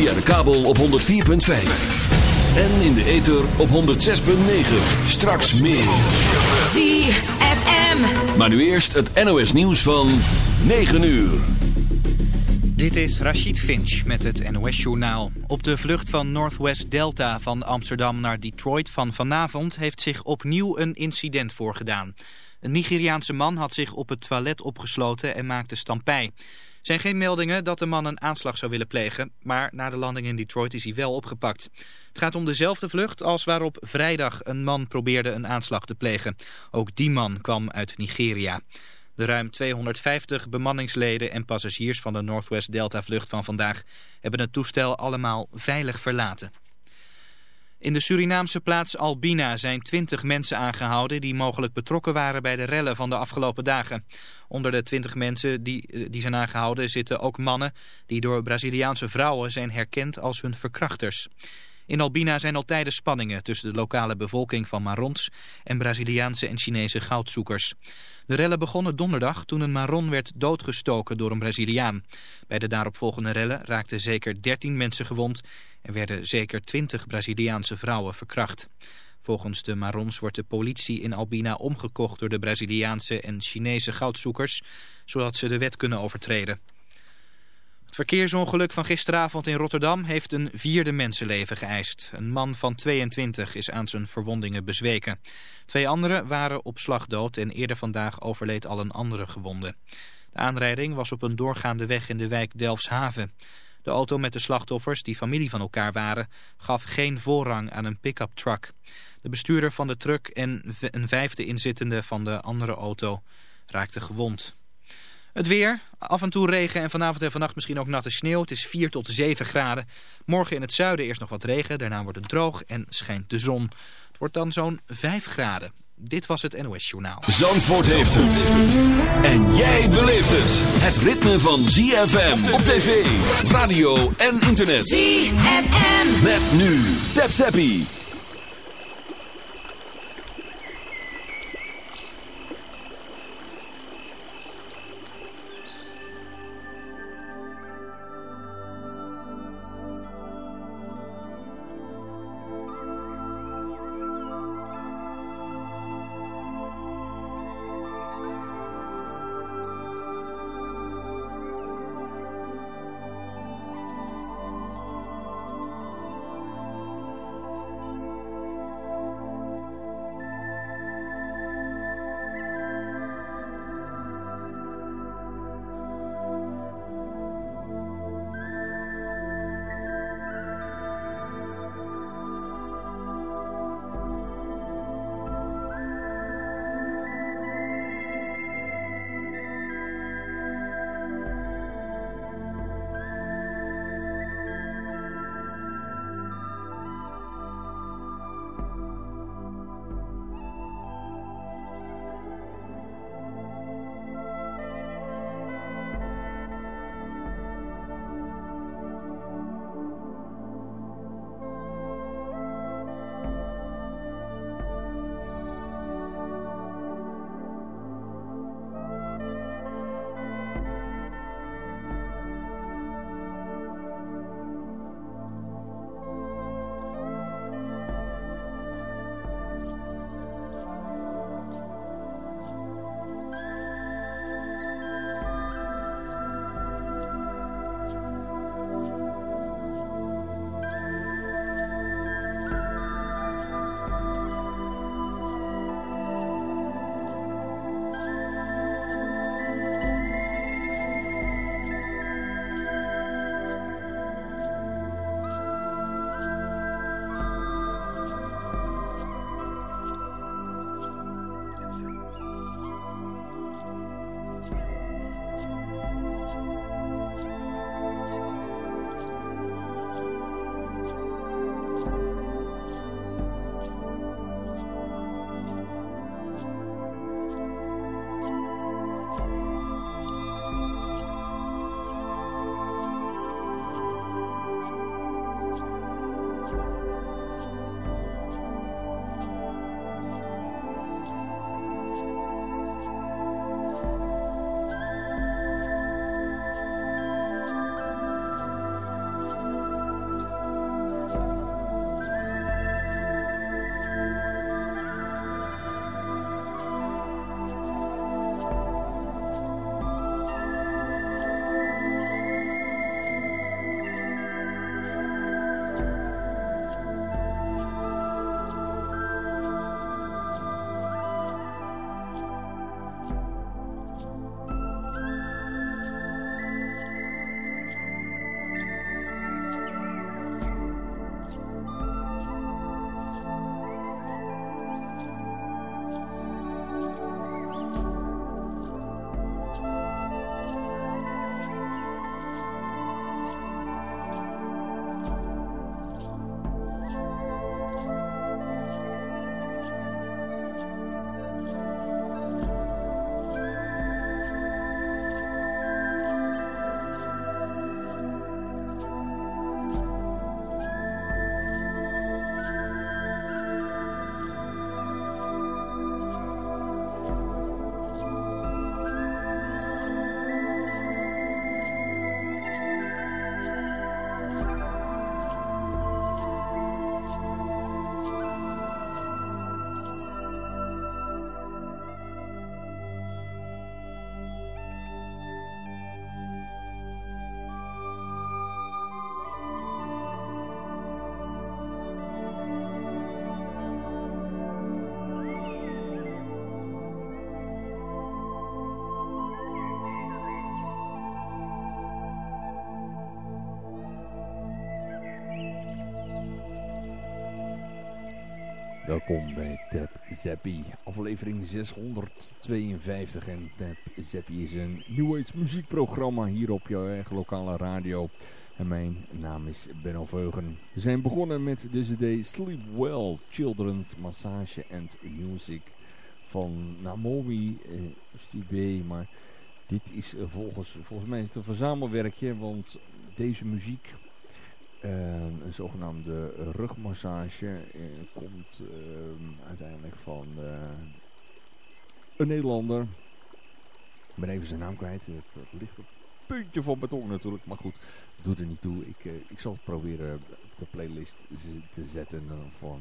Via de kabel op 104.5. En in de ether op 106.9. Straks meer. ZFM. Maar nu eerst het NOS nieuws van 9 uur. Dit is Rachid Finch met het NOS-journaal. Op de vlucht van Northwest Delta van Amsterdam naar Detroit van vanavond... heeft zich opnieuw een incident voorgedaan. Een Nigeriaanse man had zich op het toilet opgesloten en maakte stampij. Zijn geen meldingen dat de man een aanslag zou willen plegen... maar na de landing in Detroit is hij wel opgepakt. Het gaat om dezelfde vlucht als waarop vrijdag een man probeerde een aanslag te plegen. Ook die man kwam uit Nigeria. De ruim 250 bemanningsleden en passagiers van de Northwest Delta vlucht van vandaag hebben het toestel allemaal veilig verlaten. In de Surinaamse plaats Albina zijn 20 mensen aangehouden die mogelijk betrokken waren bij de rellen van de afgelopen dagen. Onder de 20 mensen die, die zijn aangehouden zitten ook mannen die door Braziliaanse vrouwen zijn herkend als hun verkrachters. In Albina zijn al tijden spanningen tussen de lokale bevolking van Marons en Braziliaanse en Chinese goudzoekers. De rellen begonnen donderdag toen een Maron werd doodgestoken door een Braziliaan. Bij de daaropvolgende rellen raakten zeker 13 mensen gewond en werden zeker 20 Braziliaanse vrouwen verkracht. Volgens de Marons wordt de politie in Albina omgekocht door de Braziliaanse en Chinese goudzoekers, zodat ze de wet kunnen overtreden. Het verkeersongeluk van gisteravond in Rotterdam heeft een vierde mensenleven geëist. Een man van 22 is aan zijn verwondingen bezweken. Twee anderen waren op slag dood en eerder vandaag overleed al een andere gewonde. De aanrijding was op een doorgaande weg in de wijk Delfshaven. De auto met de slachtoffers, die familie van elkaar waren, gaf geen voorrang aan een pick-up truck. De bestuurder van de truck en een vijfde inzittende van de andere auto raakten gewond. Het weer, af en toe regen en vanavond en vannacht misschien ook natte sneeuw. Het is 4 tot 7 graden. Morgen in het zuiden eerst nog wat regen, daarna wordt het droog en schijnt de zon. Het wordt dan zo'n 5 graden. Dit was het NOS Journaal. Zandvoort heeft het. En jij beleeft het. Het ritme van ZFM op tv, radio en internet. ZFM. Met nu. Tap Zappie. Welkom bij Tap Zappie, aflevering 652. En Tap Zappie is een New Age muziekprogramma hier op jouw eigen lokale radio. En mijn naam is Benno Veugen. We zijn begonnen met de cd Sleep Well, Children's Massage and Music van Namomi eh, Stube. Maar dit is eh, volgens, volgens mij een verzamelwerkje, want deze muziek Ehm, een zogenaamde rugmassage uh, komt ehm, uiteindelijk van uh, een Nederlander. Ik ben even zijn naam kwijt. Het, ligt op het puntje van beton natuurlijk. Maar goed, doet er niet toe. Ik, uh, ik zal het proberen op de playlist te zetten van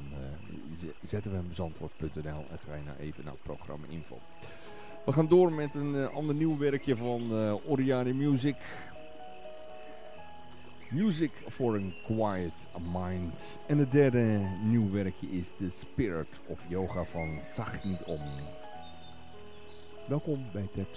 zfmzandvoort.nl. En ga je nou even naar programma info. We gaan door met een ander nieuw werkje van Oriane Music. Music for a Quiet Mind. En het derde nieuw werkje is The Spirit of Yoga van Zag Niet Om. Welkom bij Tap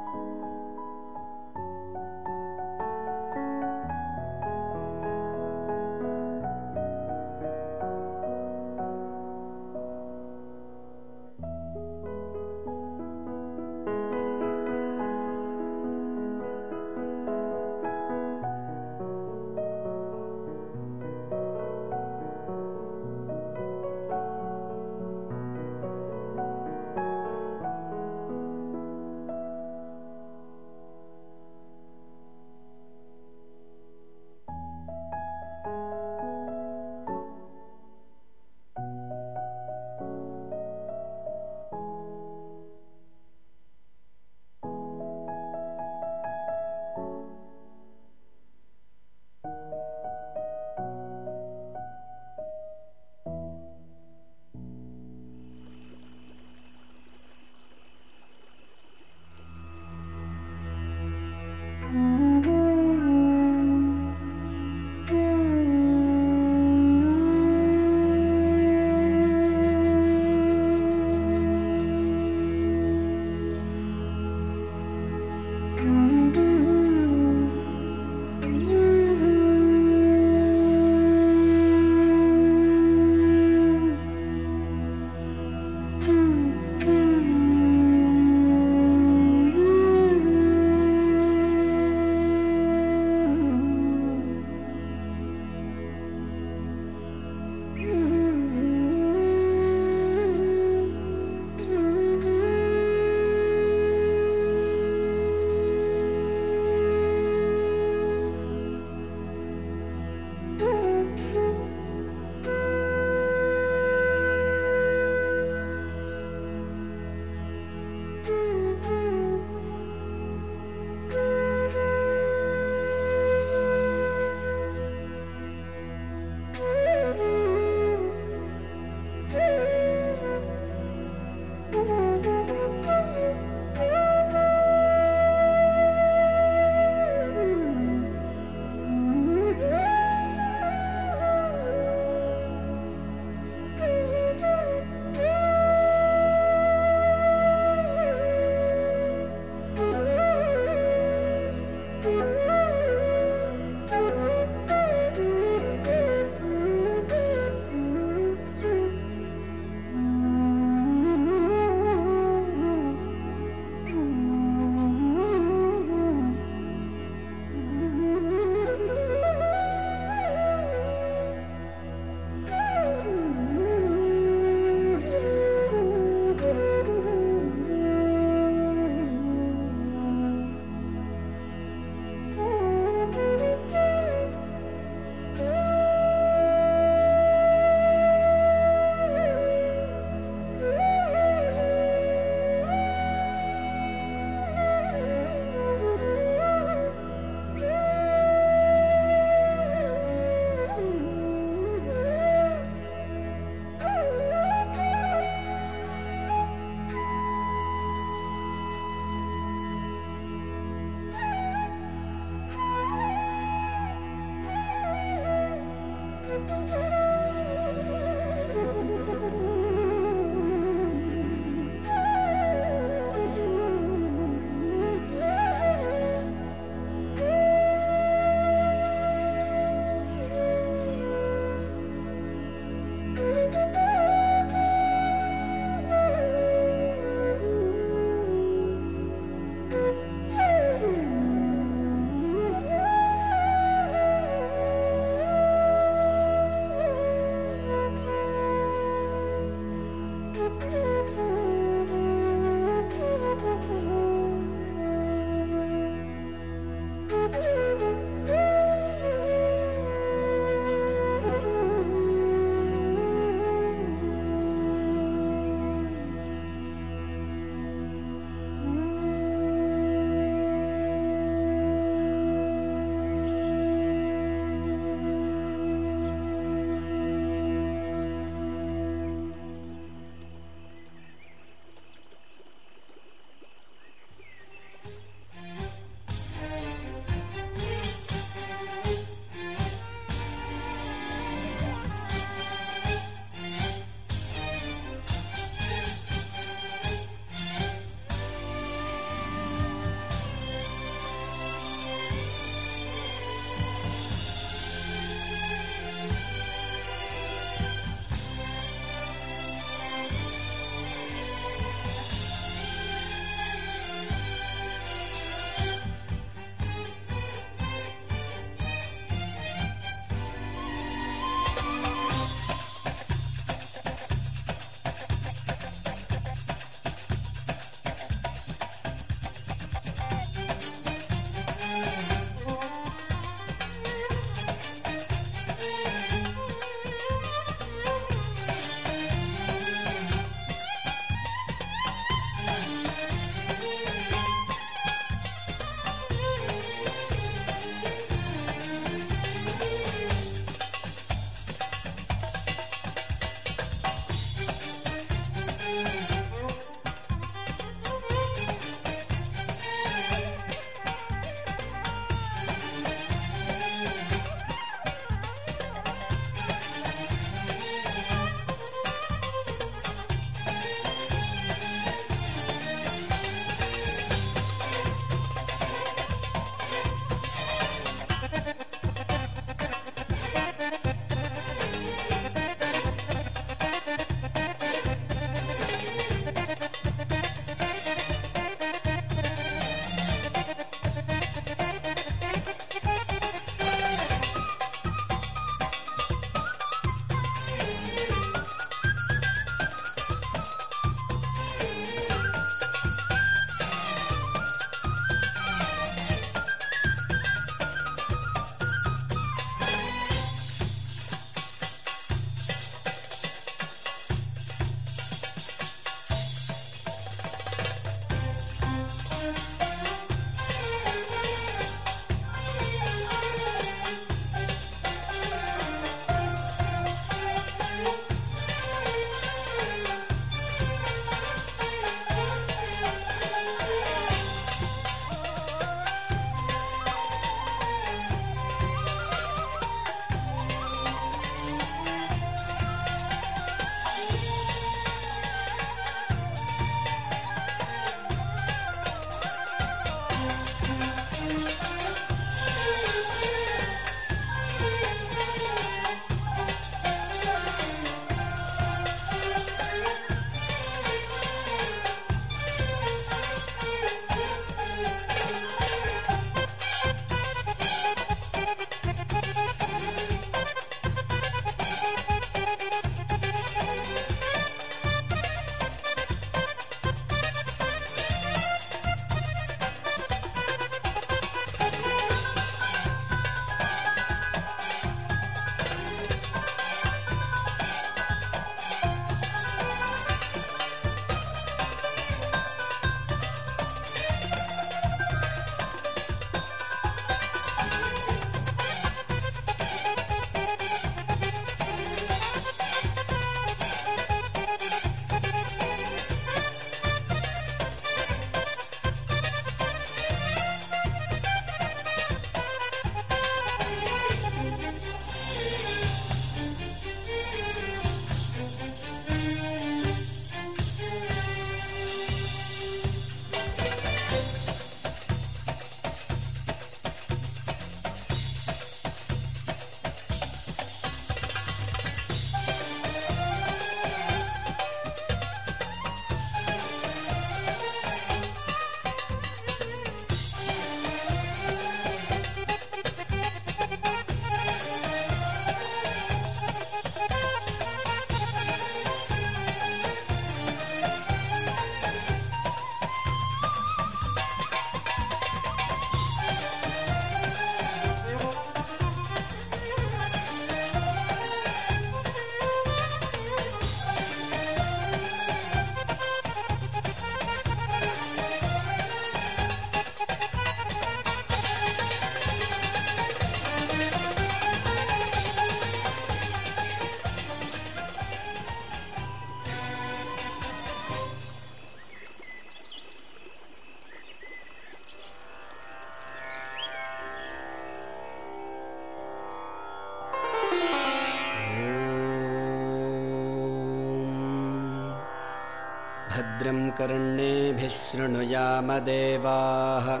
भद्रम् कर्णेभिः शृणुयामदेवाः।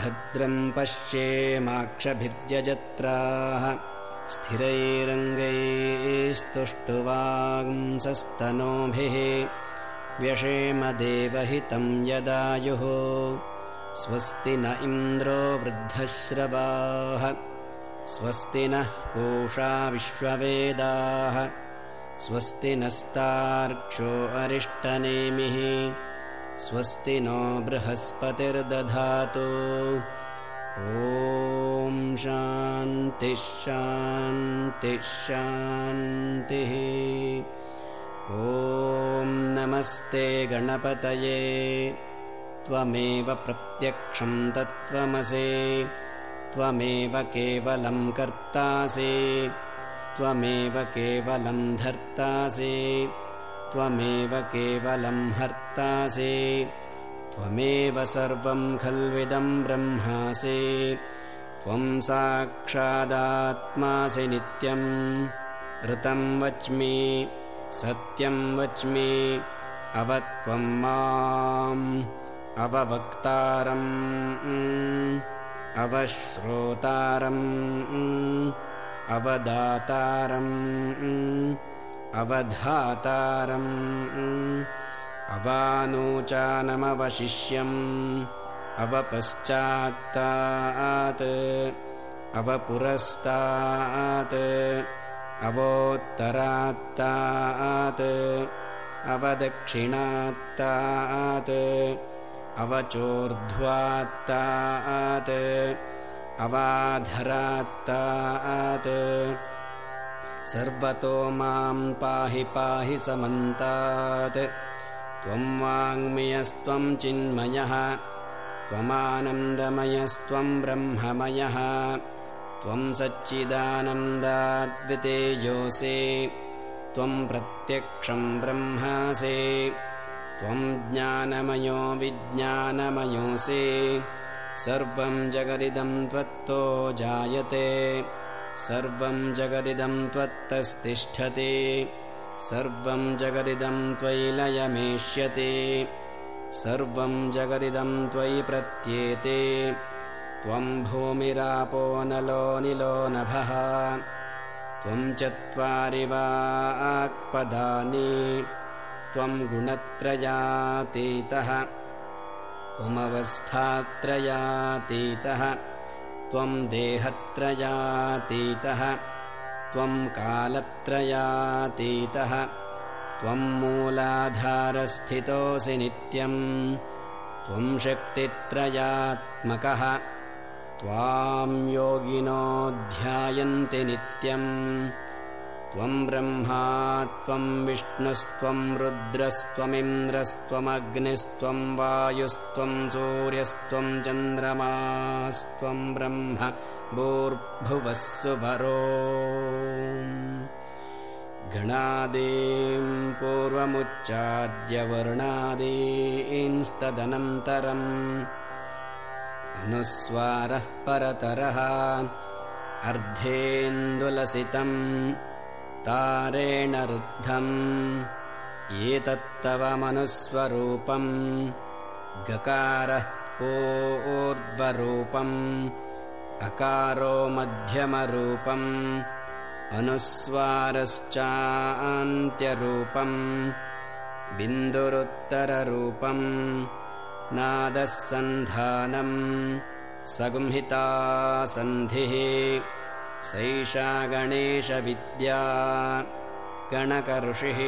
भद्रम् पश्येमाक्षभिर्यजत्राः स्थिरैरङ्गैस्तुष्टुवांसस्तनोभिः व्यषेमदेवहितम् यदायुः। स्वस्ति न इन्द्रो वृद्धश्रवाः। स्वस्ति नः पूषा विश्ववेदाः स्वस्ति नस्तार्क्ष्यो अरिष्टनेमिः स्वस्ति नो बृहस्पतिर्दधातु। ॐ शान्तिः ॐ नमस्ते गणपतये त्वमेव प्रत्यक्षम् तत्त्वमसे त्वमेव केवलम् कर्तासि त्वमेव केवलम् धर्तासि त्वमेव केवलम् हर्तासि त्वमेव सर्वम् खल्विदम् ब्रह्मासि त्वम् साक्षादात्मासि नित्यम् ऋतम् वच्मि सत्यम् वच्मि अवत्वम् माम् अववक्तारम् अवश्रोतारम् अवदातारम् अवधातारम्। अवानोचानमवशिष्यम्। अवपश्चात्तात्। अवपुरस्तात्। अवोत्तरात्तात्। अवदक्षिणात्तात्। अवचोर्ध्वात्तात् अवाधरात्तात्। सर्वतो माम् पाहि पाहि समन्तात्। त्वम् वाङ्मयस्त्वम् चिन्मयः। त्वमानन्दमयस्त्वम् ब्रह्ममयः। त्वम् सच्चिदानन्दाद्वितेयोऽसि त्वम् प्रत्यक्षम् ब्रह्मासि। त्वम् ज्ञानमयो विज्ञानमयोऽसि सर्वम् जगदिदम् त्वत्तो जायते सर्वम् जगदिदम् त्वत्तस्तिष्ठति सर्वम् जगदिदम् त्वयि लयमेष्यति सर्वम् जगदिदम् त्वयि प्रत्येते त्वम् निलो नभः त्वम् चत्वारि वा आक्पदानि त्वम् गुणत्रयातीतः त्वमवस्थात्रयातीतः त्वम् देहत्रयातीतः त्वम् कालत्रयातीतः त्वम् मूलाधारस्थितोऽसि नित्यम् त्वम् शक्तित्रयात्मकः त्वाम् योगिनो ध्यायन्ति नित्यम् त्वम् ब्रह्मा त्वम् विष्णुस्त्वम् रुद्रस्त्वमिन्द्रस्त्वमग्निस्त्वम् वायुस्त्वम् सूर्यस्त्वम् चन्द्रमास्त्वम् ब्रह्म भूर्भुवः सुभरो। गणादीम् पूर्वमुच्चाद्यवर्णादींस्तदनन्तरम् अनुस्वारः परतरः। अर्धेन्दुलसितम् तारेण रुद्धम्। एतत्तव मनुस्वरूपम् गकारः पोर्ध्वरूपम् अकारो मध्यमरूपम्। अनुस्वारश्चान्त्यरूपम्। बिन्दुरुत्तररूपम्। नादः सन्धानम्। सगुंहितासन्धिः सैषा गणेशविद्या। गणकऋषिः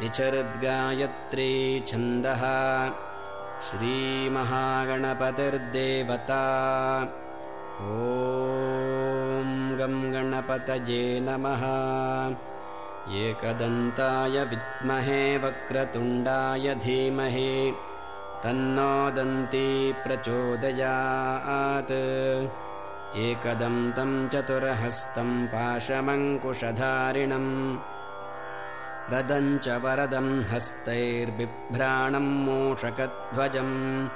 निचरुद्गायत्री छन्दः। श्रीमहागणपतिर्देवता। ॐ गम् गणपतये नमः। एकदन्ताय विद्महे वक्रतुण्डाय धीमहि। तन्नो दन्ती प्रचोदयात् एकदन्तम् चतुरहस्तम् पाशमङ्कुशधारिणम्। रदम् च वरदम् हस्तैर्बिभ्राणम् मूषकध्वजम्।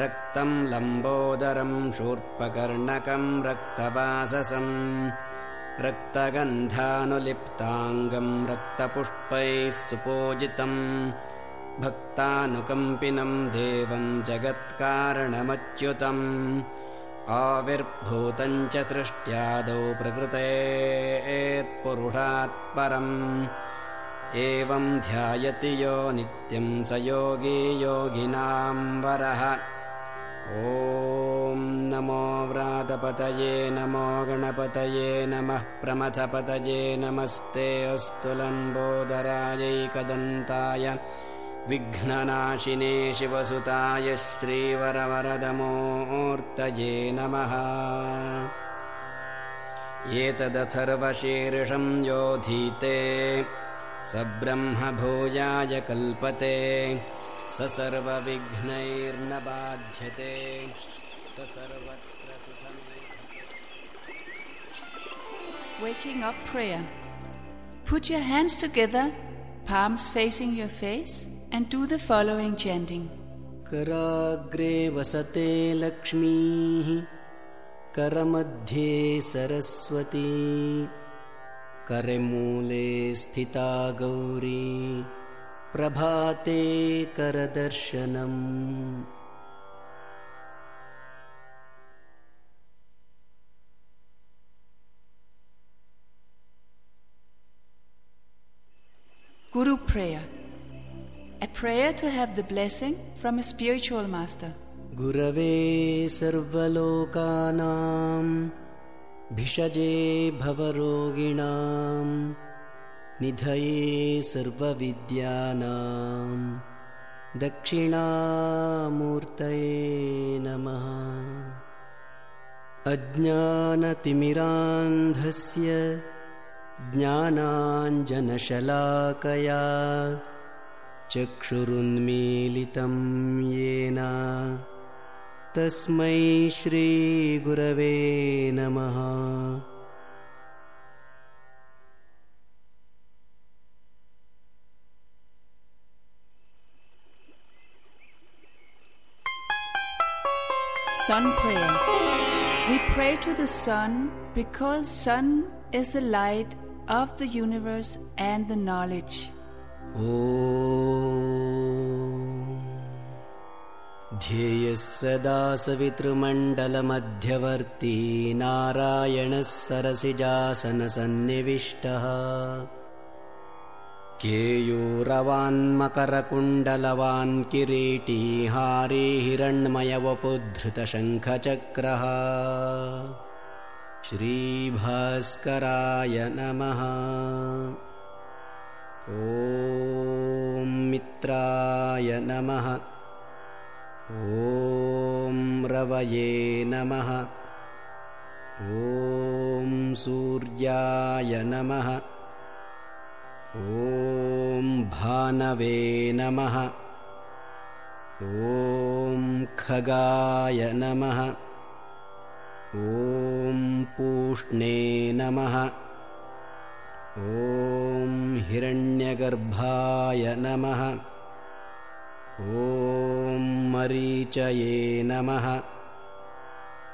रक्तम् लम्बोदरम् शूर्पकर्णकम् रक्तवाससम्। रक्तगन्धानुलिप्ताङ्गम् रक्तपुष्पैः सुपूजितम्। भक्तानुकम्पिनं देवं जगत्कारणमच्युतम् आविर्भूतञ्च सृष्ट्यादौ प्रकृतेत्पुरुषात्परम् एवं ध्यायति यो नित्यं स योगी योगिनां वरः। ॐ नमो व्रातपतये नमो गणपतये नमः प्रमथपतये नमस्ते अस्तु लम्बोदरायैकदन्ताय विघ्ननाशिने शिवसुताय श्रीवरवरदमोर्तये नमः। एतदथर्वशीर्षं योधीते स ब्रह्मभूयाय कल्पते स सर्वविघ्नैर्न बाध्यते स सर्वत्र Waking up prayer. Put your hands together, palms facing your face, and do the following chanting. कराग्रे वसते लक्ष्मीः करमध्ये सरस्वती करमूले स्थिता गौरी प्रभाते करदर्शनम् Guru Prayer. A prayer to have the blessing from a spiritual master. गुरवे सर्वलोकानां भिषजे भवरोगिणां निधये सर्वविद्यानां दक्षिणामूर्तये नमः अज्ञानतिमिरान्धस्य ज्ञानाञ्जनशलाकया चक्षुरुन्मीलितं येन तस्मै श्रीगुरवे नमः Sun Prayer. We pray to the sun because sun is the light of the universe and the knowledge. ॐ ध्येयः सदा सवितृमण्डलमध्यवर्ती नारायणः सरसिजासनसन्निविष्टः केयूरवान्मकरकुण्डलवान् किरीटी हारी हिरण्मयवपुद्धृतशङ्खचक्रः श्रीभास्कराय नमः ॐ मित्राय नमः। ॐ रवये नमः। ॐ सूर्याय नमः। ॐ भानवे नमः। ॐ खगाय नमः। ॐ पूष्णे नमः ॐ हिरण्यगर्भाय नमः। ॐ मरीचये नमः।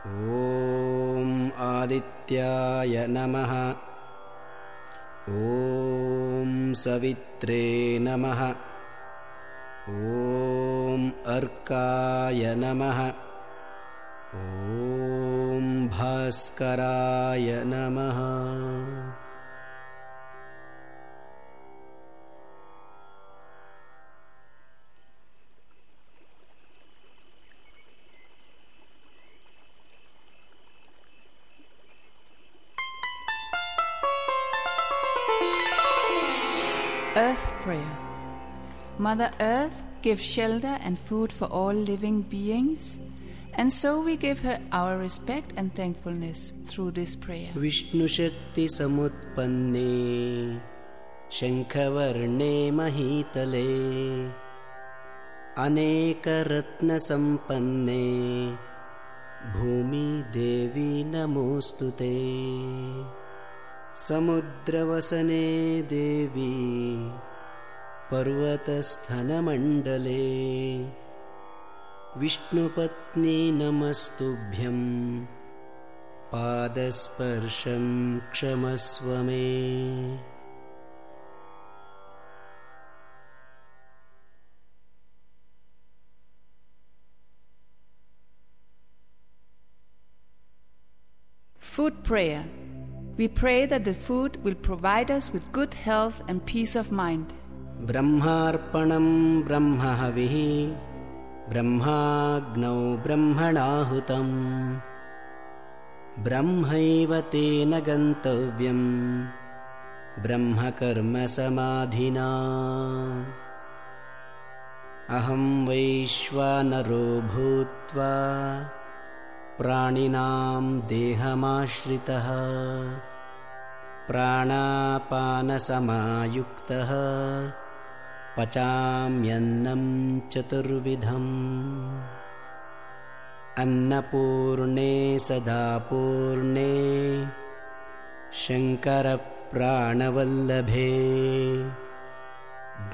ॐ आदित्याय नमः। ॐ सवित्रे नमः। ॐ अर्काय नमः। ॐ भास्कराय नमः Earth Prayer. Mother Earth gives shelter and food for all living beings, and so we give her our respect and thankfulness through this prayer. Vishnu Shakti Samutpanne Shankhavarne Mahitale Anekaratna Sampanne Bhumi Devi Namostute. समुद्रवसने देवी पर्वतस्थनमण्डले। विष्णुपत्नी नमस्तुभ्यं पादस्पर्शं क्षमस्व मे। Food क्षमस्वय We pray that the food will provide us with good health and peace of mind. ब्रह्मार्पणं ब्रह्महविः ब्रह्माग्नौ ब्रह्मणाहुतम् ब्रह्मैव तेन गन्तव्यम् ब्रह्मकर्मसमाधिना अहं वैश्वानरो भूत्वा प्राणिनां देहमाश्रितः प्राणापानसमायुक्तः पचाम्यन्नं चतुर्विधम्। अन्नपूर्णे सदा पूर्णे शङ्करप्राणवल्लभे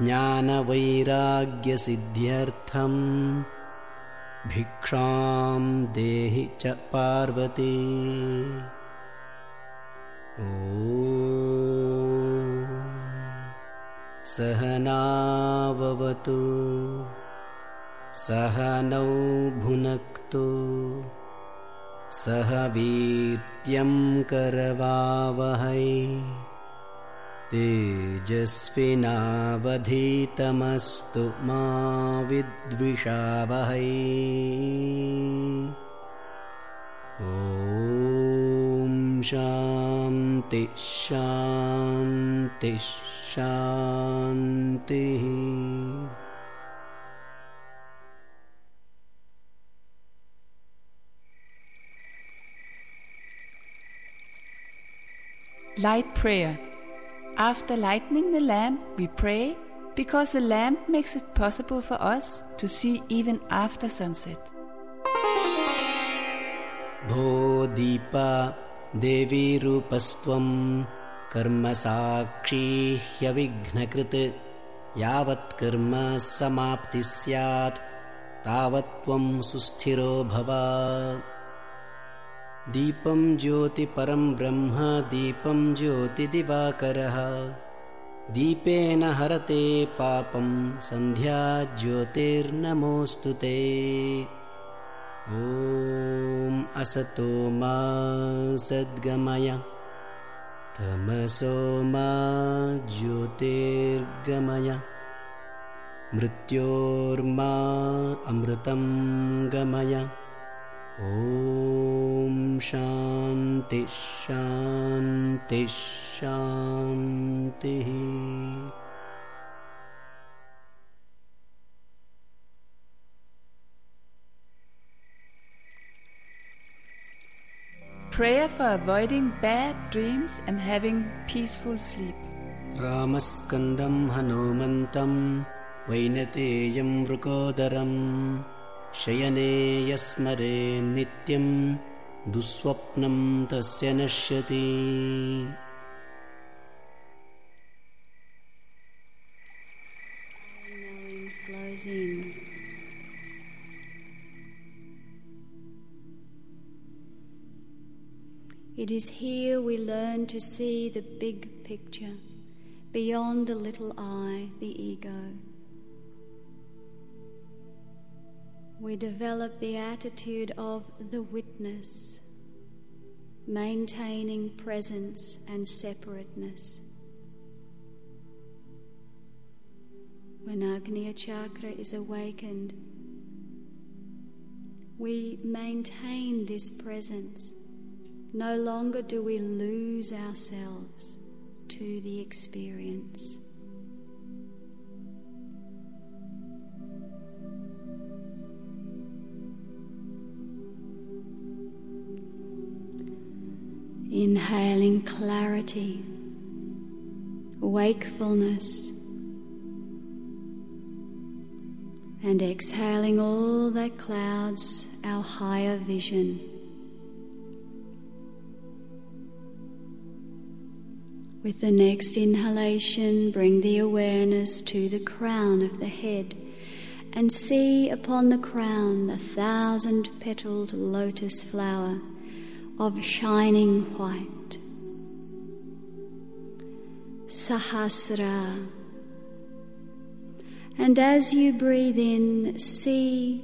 ज्ञानवैराग्यसिद्ध्यर्थम् भिक्षां देहि च पार्वती। सहनाववतु सहनौ भुनक्तु सह वीर्यं करवावहै तेजस्विनावधीतमस्तु मा विद्विषावहै ॐ शान्ति शान्ति शान्तिः Light prayer. After lighting the lamp, we pray because the lamp makes it possible for us to see even after sunset. भो दीपा देवीरूपस्त्वं कर्मसाक्षी ह्यविघ्नकृत् यावत् कर्म समाप्तिः स्यात् तावत् त्वं सुस्थिरो भव दीपं ज्योतिपरं ब्रह्म दीपं ज्योतिदिवाकरः दीपेन हरते पापं सन्ध्या ज्योतिर्नमोऽस्तु ते। ॐ असतो मा सद्गमय। तमसो मा ज्योतिर्गमय। मृत्योर्मा अमृतं गमय ॐ शान्ति शान्ति शान्तिः Prayer for avoiding bad dreams and having peaceful sleep. रामस्कन्दं हनुमन्तं वैनतेयं वृकोदरं शयने यस्मरे नित्यं दुःस्वप्नं तस्य नश्यति knowing flows in. It is here we learn to see the big picture beyond the little I, the ego. We develop the attitude of the witness, maintaining presence and separateness. When Agnya Chakra is awakened, we maintain this presence. No longer do we lose ourselves to the experience. Inhaling clarity, wakefulness, and exhaling all that clouds our higher vision. With the next inhalation, bring the awareness to the crown of the head and see upon the crown the thousand petaled lotus flower of shining white. Sahasra. And as you breathe in, see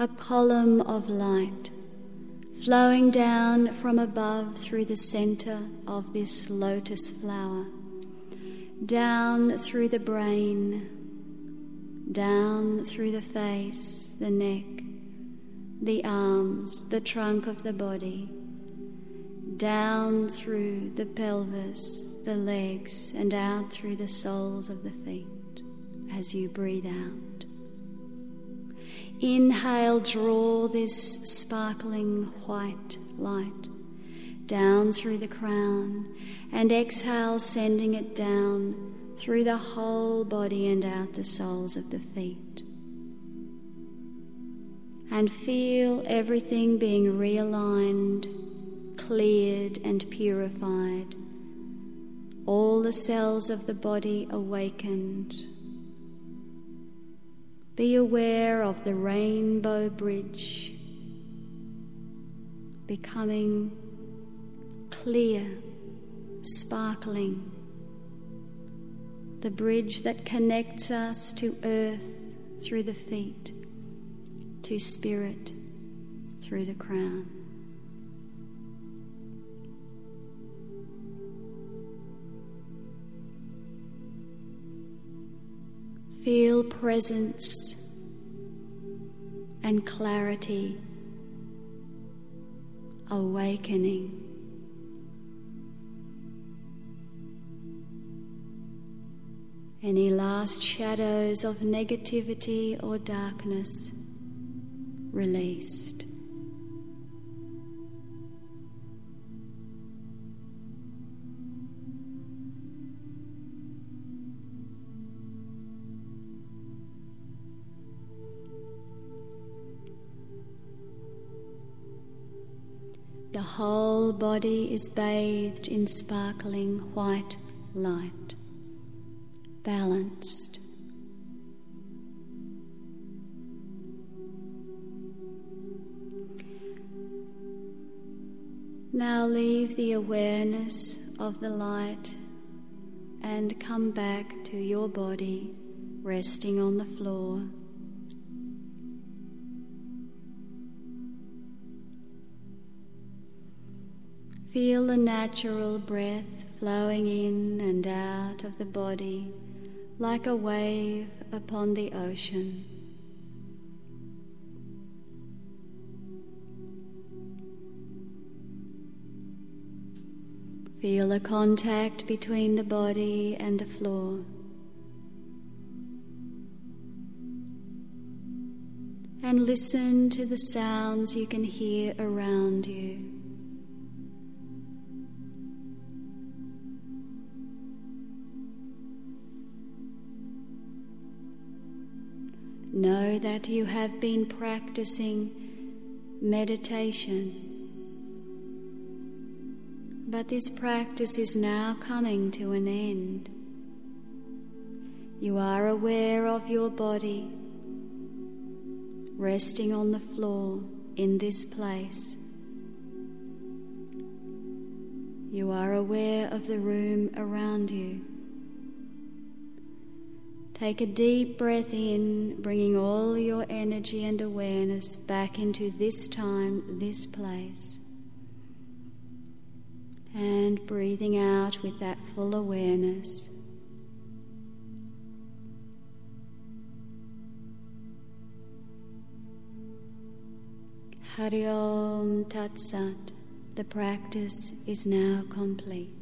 a column of light flowing down from above through the center of this lotus flower, down through the brain, down through the face, the neck, the arms, the trunk of the body, down through the pelvis, the legs, and out through the soles of the feet as you breathe out. Inhale, draw this sparkling white light down through the crown, and exhale, sending it down through the whole body and out the soles of the feet. And feel everything being realigned, cleared, and purified. All the cells of the body awakened be aware of the rainbow bridge becoming clear, sparkling. The bridge that connects us to earth through the feet, to spirit through the crown. Feel presence and clarity awakening. Any last shadows of negativity or darkness released. Whole body is bathed in sparkling white light, balanced. Now leave the awareness of the light and come back to your body resting on the floor. Feel the natural breath flowing in and out of the body like a wave upon the ocean. Feel the contact between the body and the floor. And listen to the sounds you can hear around you. That you have been practicing meditation, but this practice is now coming to an end. You are aware of your body resting on the floor in this place. You are aware of the room around you. Take a deep breath in, bringing all your energy and awareness back into this time, this place. And breathing out with that full awareness. Hari Om Tat Sat. The practice is now complete.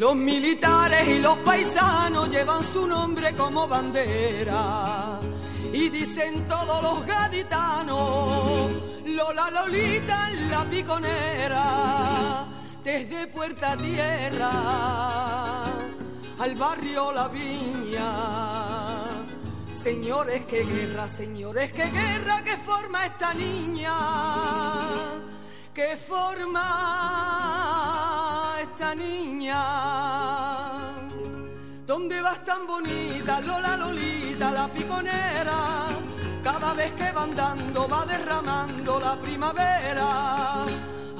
Los militares y los paisanos llevan su nombre como bandera. Y dicen todos los gaditanos, Lola Lolita la piconera, desde Puerta Tierra al barrio La Viña. Señores, qué guerra, señores, qué guerra que forma esta niña, que forma esta niña? ¿Dónde vas tan bonita, Lola Lolita, la piconera? Cada vez que va andando va derramando la primavera.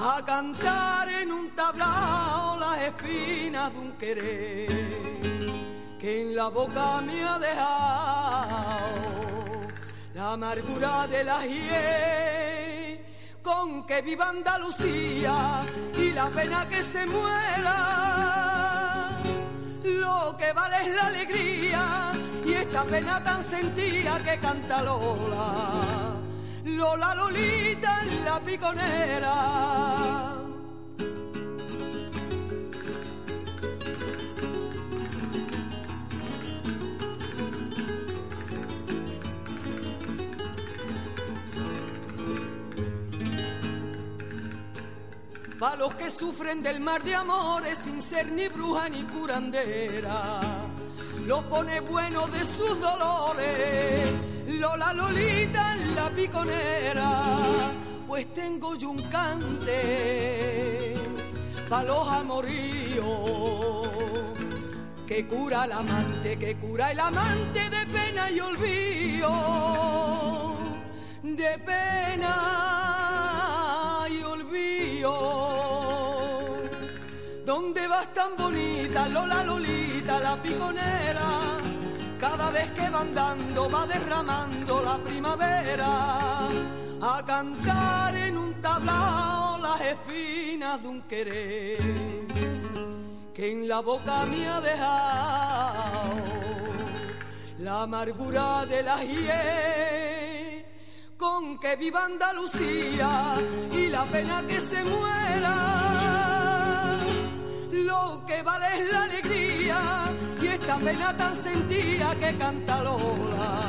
a cantar en un tablao las espinas de un querer que en la boca me ha dejado la amargura de la hiel con que viva Andalucía y la pena que se muera. Lo que vale es la alegría y esta pena tan sentida que canta Lola. Lola Lolita en la piconera. Pa' los que sufren del mar de amores sin ser ni bruja ni curandera, lo pone bueno de sus dolores. Lola Lolita en la piconera, pues tengo yo un cante pa' los amoríos que cura el amante, que cura el amante de pena y olvido, de pena y olvido. ¿Dónde vas tan bonita, Lola Lolita, la piconera? Cada vez que va andando va derramando la primavera. A cantar en un tablao las espinas de un querer que en la boca me ha dejado la amargura de la hiel con que viva Andalucía y la pena que se muera lo que vale es la alegría y esta pena tan sentida que canta Lola.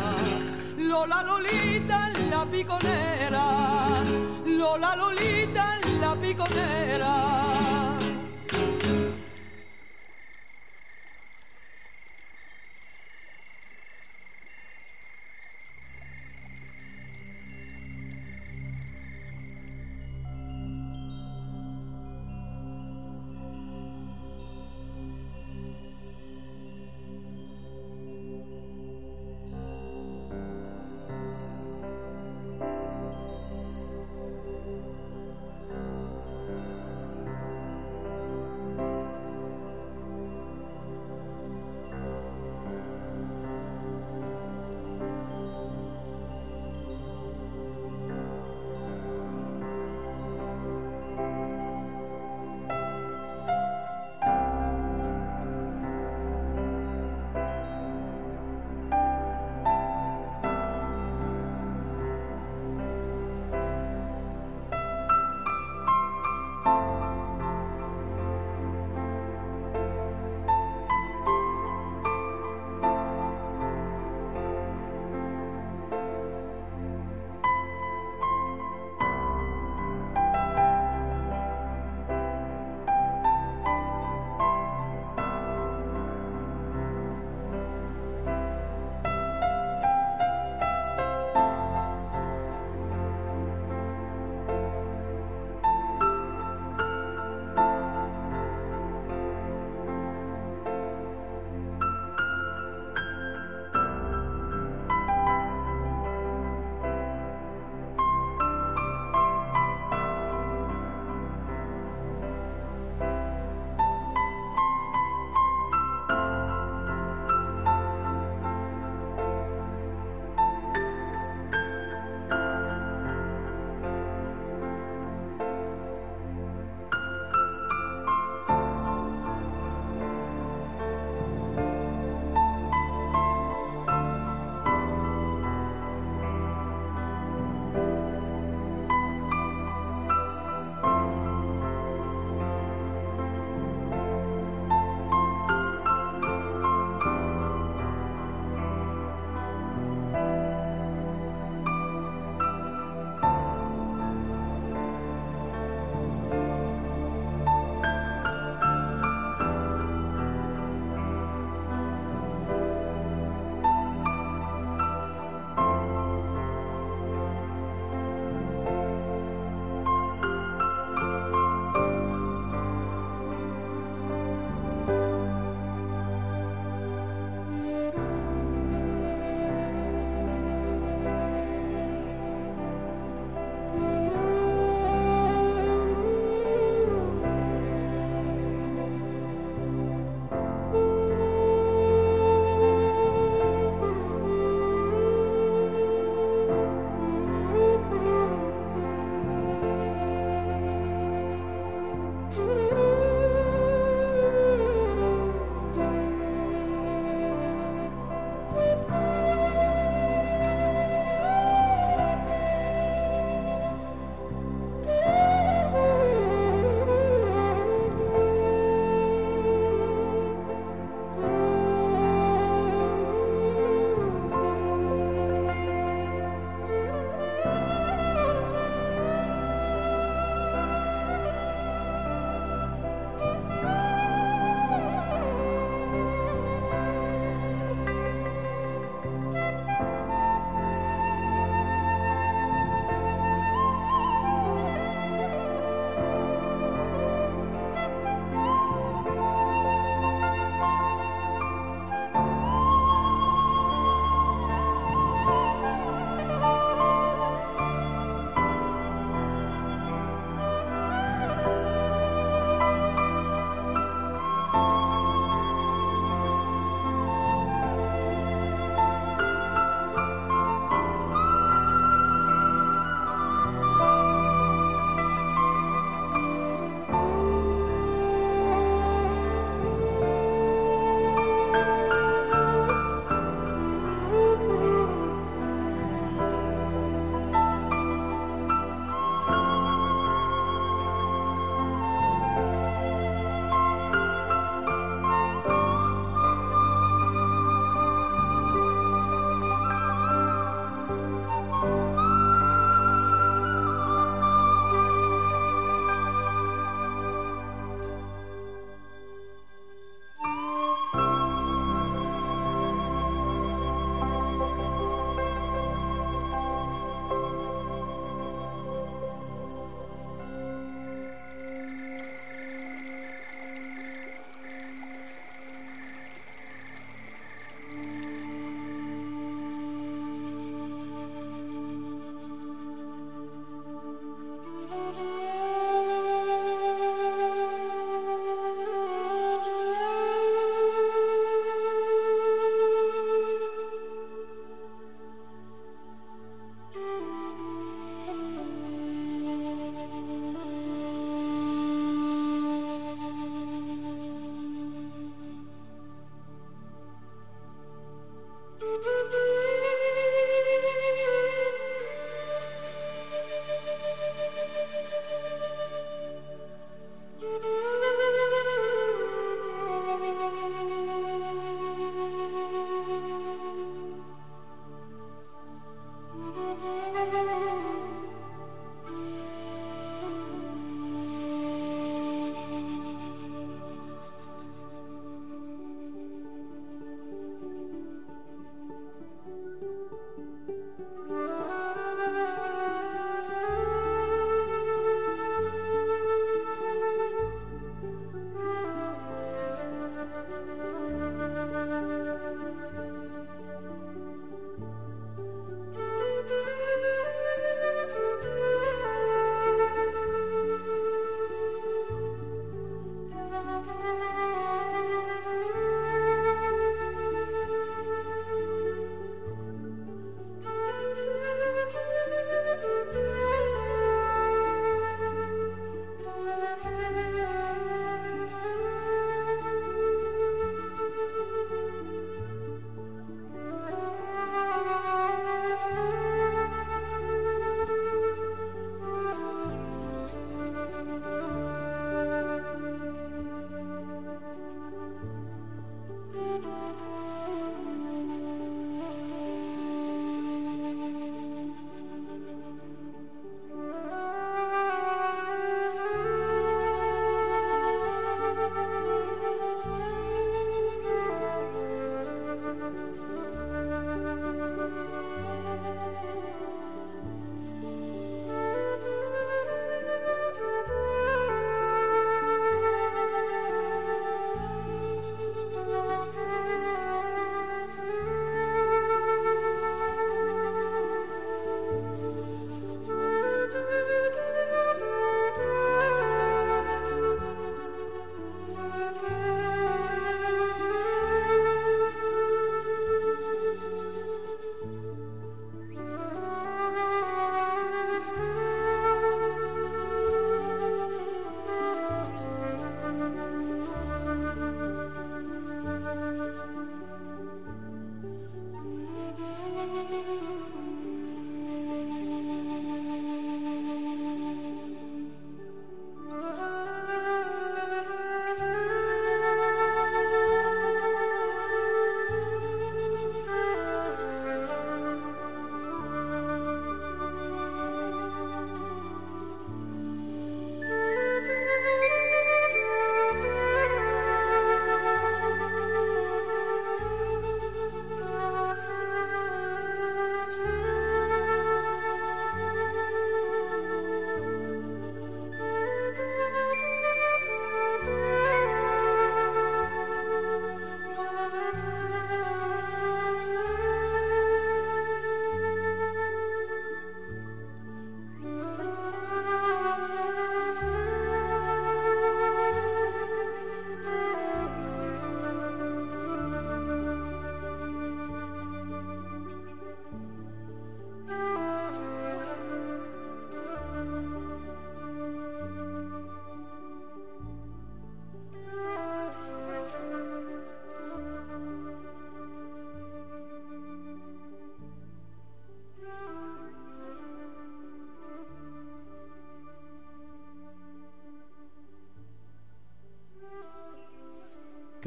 Lola Lolita en la piconera, Lola Lolita en la piconera.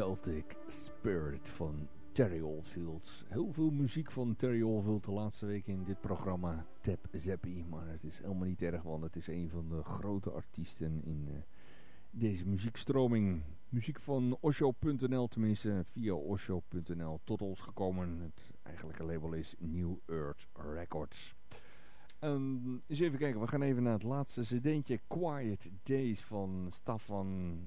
Celtic Spirit van Terry Oldfield. Heel veel muziek van Terry Oldfield de laatste weken in dit programma Tap Zappie. Maar het is helemaal niet erg, want het is een van de grote artiesten in uh, deze muziekstroming. Muziek van Osho.nl, tenminste via Osho.nl tot ons gekomen. Het eigenlijke label is New Earth Records. Um, eens even kijken, we gaan even naar het laatste cd'tje Quiet Days van Staffan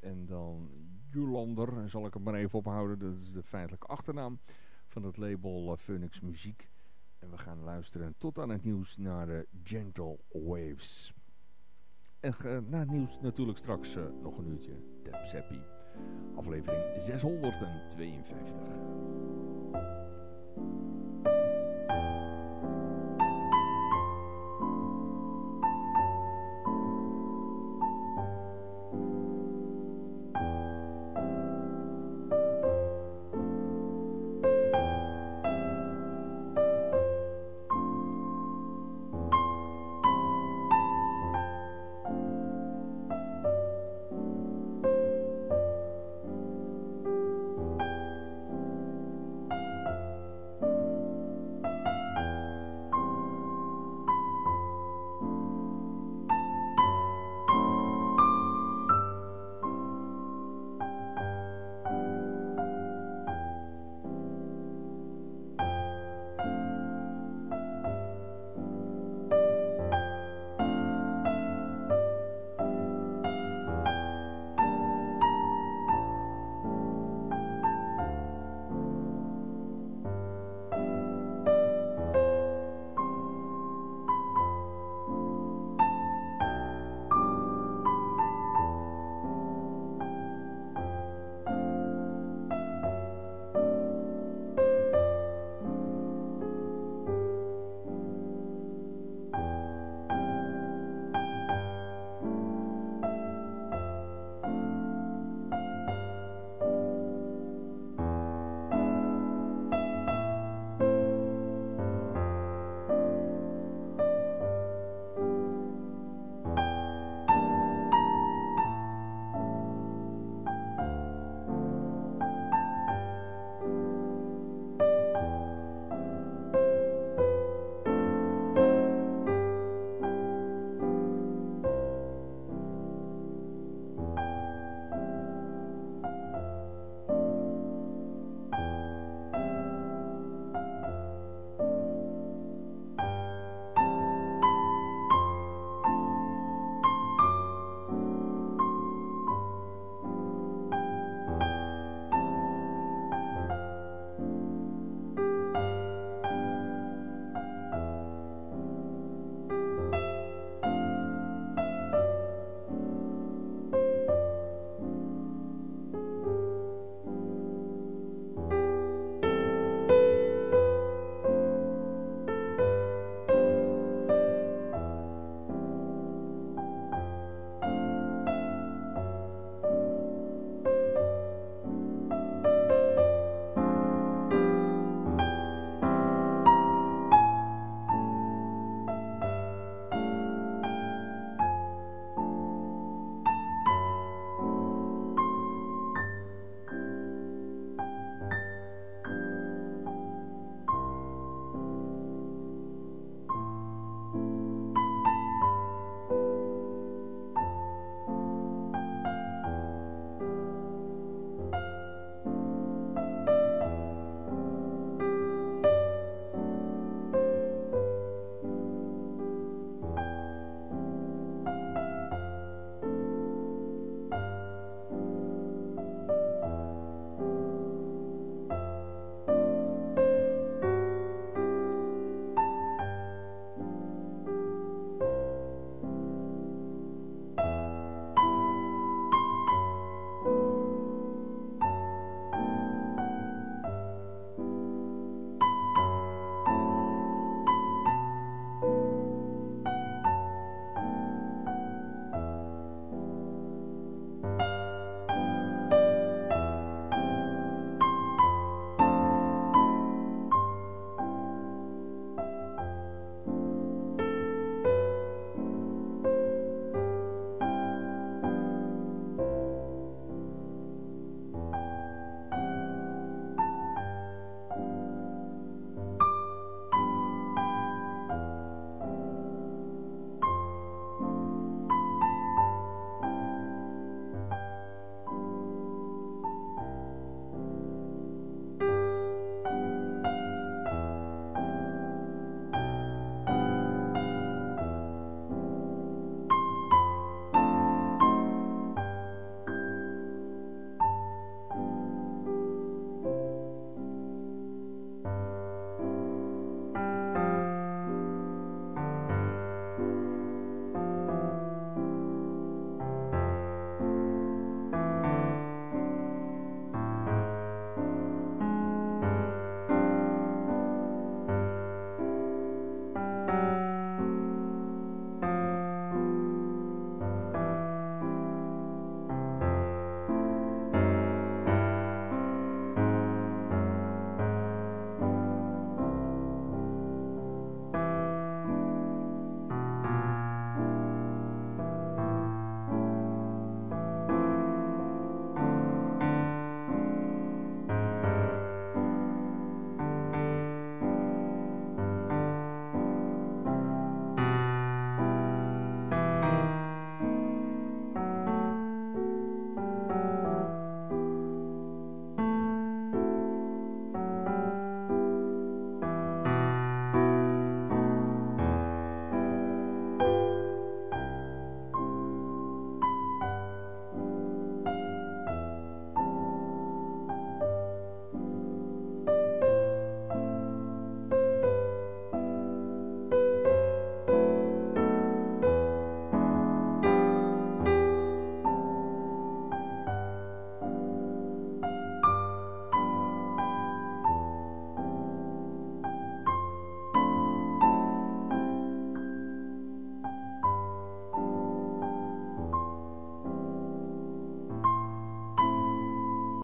en dan Julander, zal ik het maar even ophouden. Dat is de feitelijke achternaam van het label uh, Phoenix Muziek. En we gaan luisteren tot aan het nieuws naar de Gentle Waves. En na het nieuws natuurlijk straks uh, nog een uurtje Tap Seppi. Aflevering 652.